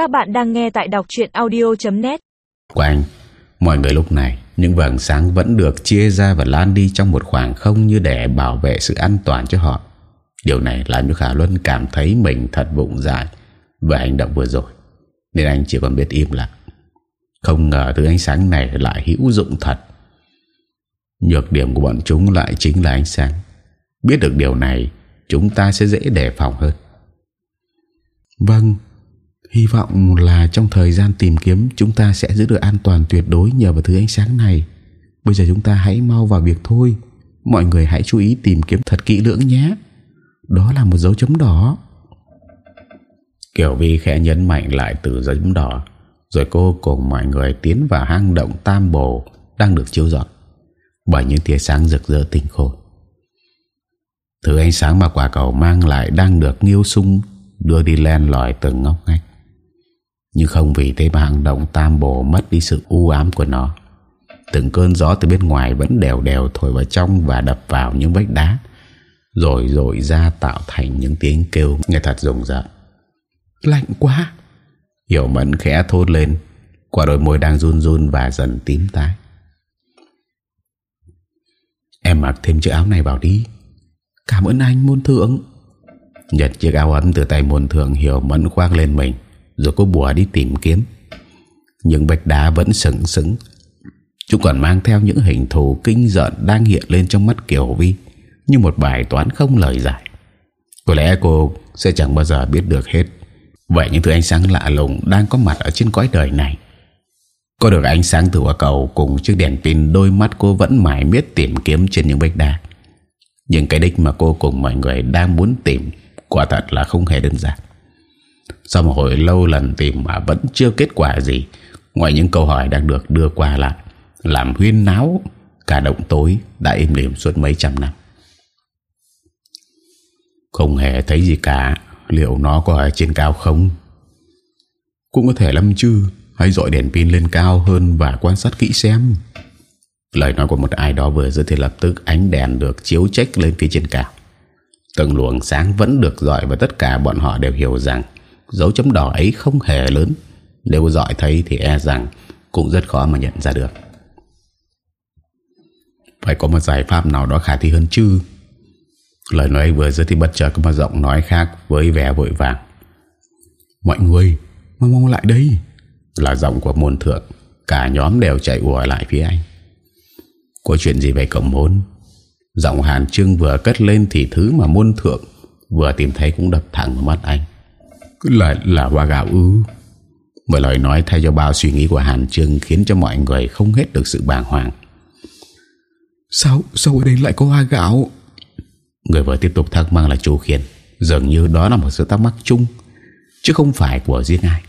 Các bạn đang nghe tại đọc truyện audio.net. Quanh mọi người lúc này những vầng sáng vẫn được chia ra và lan đi trong một khoảng không như để bảo vệ sự an toàn cho họ. Điều này làm cho Khả Luân cảm thấy mình thật bụng dại về hành động vừa rồi, nên anh chỉ còn biết im lặng. Không ngờ thứ ánh sáng này lại hữu dụng thật. Nhược điểm của bọn chúng lại chính là ánh sáng. Biết được điều này, chúng ta sẽ dễ đề phòng hơn. Vâng, hy vọng là trong thời gian tìm kiếm chúng ta sẽ giữ được an toàn tuyệt đối nhờ vào thứ ánh sáng này. Bây giờ chúng ta hãy mau vào việc thôi. Mọi người hãy chú ý tìm kiếm thật kỹ lưỡng nhé. Đó là một dấu chấm đỏ. Kiều Vi khẽ nhấn mạnh lại từ dấu chấm đỏ, rồi cô cùng mọi người tiến vào hang động Tam Bồ đang được chiếu rọi bởi những tia sáng rực rỡ tinh khôi. Thứ ánh sáng mà quả cầu mang lại đang được nghiêu sung đưa đi len lỏi từng ngóc ngách. Nhưng không vì thế mà hang động Tam Bồ mất đi sự u ám của nó. Từng cơn gió từ bên ngoài vẫn đều đều thổi vào trong và đập vào những vách đá, rồi rồi ra tạo thành những tiếng kêu nghe thật rùng rợn. Lạnh quá! Hiểu Mẫn khẽ thốt lên, qua đôi môi đang run run và dần tím tái. Em mặc thêm chiếc áo này vào đi. Cảm ơn anh môn thượng. Nhật chiếc áo ấm từ tay môn thượng Hiểu Mẫn khoác lên mình, rồi cô bùa đi tìm kiếm. Nhưng vách đá vẫn sừng sững. Chúng còn mang theo những hình thù kinh giận đang hiện lên trong mắt Kiều Vi như một bài toán không lời giải. Có lẽ cô sẽ chẳng bao giờ biết được hết Vậy những thứ ánh sáng lạ lùng đang có mặt ở trên cõi đời này. Có được ánh sáng từ quả cầu cùng chiếc đèn pin đôi mắt cô vẫn mãi miết tìm kiếm trên những vách đá. Nhưng cái đích mà cô cùng mọi người đang muốn tìm quả thật là không hề đơn giản. Sau một hồi lâu lần tìm mà vẫn chưa kết quả gì, ngoài những câu hỏi đang được đưa qua lại, làm huyên náo cả động tối đã im lìm suốt mấy trăm năm. Không hề thấy gì cả Liệu nó có ở trên cao không Cũng có thể lắm chứ Hãy dội đèn pin lên cao hơn Và quan sát kỹ xem Lời nói của một ai đó vừa dứt thì lập tức ánh đèn được chiếu trách lên phía trên cao. Từng luồng sáng vẫn được dọi và tất cả bọn họ đều hiểu rằng dấu chấm đỏ ấy không hề lớn. Nếu dọi thấy thì e rằng cũng rất khó mà nhận ra được. Phải có một giải pháp nào đó khả thi hơn chứ. Lời nói vừa dứt thì bất chợt có một giọng nói khác với vẻ vội vàng. Mọi người, mau mau lại đây. Là giọng của môn thượng. Cả nhóm đều chạy ùa lại phía anh. Có chuyện gì vậy cổng môn? Giọng Hàn Trương vừa cất lên thì thứ mà môn thượng vừa tìm thấy cũng đập thẳng vào mắt anh. Là, là hoa gạo ư. Một lời nói thay cho bao suy nghĩ của Hàn Trương khiến cho mọi người không hết được sự bàng hoàng. Sao, sao ở đây lại có hoa gạo? Người vừa tiếp tục thắc mắc là chú Khiên Dường như đó là một sự thắc mắc chung Chứ không phải của riêng ai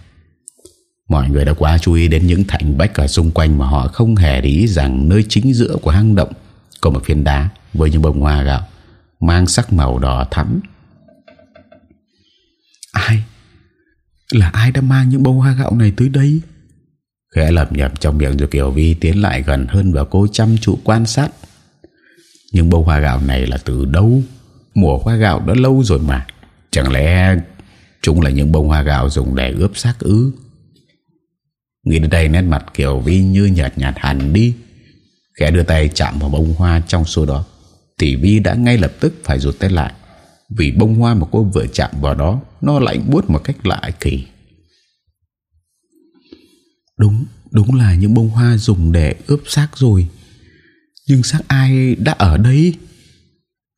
Mọi người đã quá chú ý đến những thành bách ở xung quanh Mà họ không hề để ý rằng Nơi chính giữa của hang động Có một phiến đá với những bông hoa gạo Mang sắc màu đỏ thắm Là ai đã mang những bông hoa gạo này tới đây? Khẽ lẩm nhẩm trong miệng rồi Kiều Vi tiến lại gần hơn Và cô chăm chú quan sát. Nhưng bông hoa gạo này là từ đâu? Mùa hoa gạo đã lâu rồi mà. Chẳng lẽ Chúng là những bông hoa gạo dùng để ướp xác ứ? Nghĩ đến đây nét mặt Kiều Vi như nhạt nhạt hẳn đi. Khẽ đưa tay chạm vào bông hoa trong số đó. Thì Vi đã ngay lập tức phải rụt tay lại. Vì bông hoa mà cô vừa chạm vào đó Nó lạnh buốt một cách lạ kỳ. Đúng, đúng là những bông hoa dùng để ướp xác rồi. Nhưng xác ai đã ở đây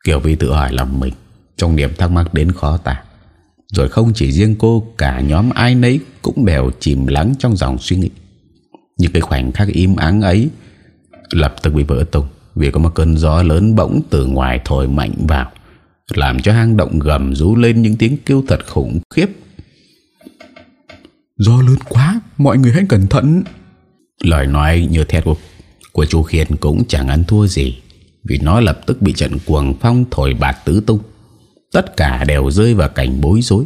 Kiều Vi tự hỏi lòng mình Trong niềm thắc mắc đến khó tả. Rồi không chỉ riêng cô Cả nhóm ai nấy cũng đều chìm lắng trong dòng suy nghĩ. Những cái khoảnh khắc im ắng ấy Lập tức bị vỡ tung Vì có một cơn gió lớn bỗng từ ngoài thổi mạnh vào Làm cho hang động gầm rú lên những tiếng kêu thật khủng khiếp Gió lớn quá Mọi người hãy cẩn thận Lời nói như thét của của chú Khiên cũng chẳng ăn thua gì vì nó lập tức bị trận cuồng phong thổi bạt tứ tung. Tất cả đều rơi vào cảnh bối rối.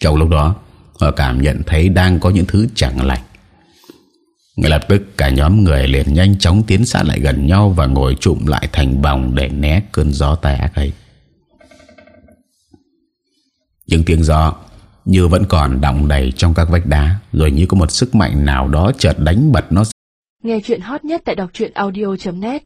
Trong lúc đó, họ cảm nhận thấy đang có những thứ chẳng lành. Ngay lập tức cả nhóm người liền nhanh chóng tiến sát lại gần nhau và ngồi trụm lại thành vòng để né cơn gió ác ấy. Những tiếng gió Như vẫn còn đọng đầy trong các vách đá, Rồi như có một sức mạnh nào đó chợt đánh bật nó. Nghe chuyện hot nhất tại đọc audio.net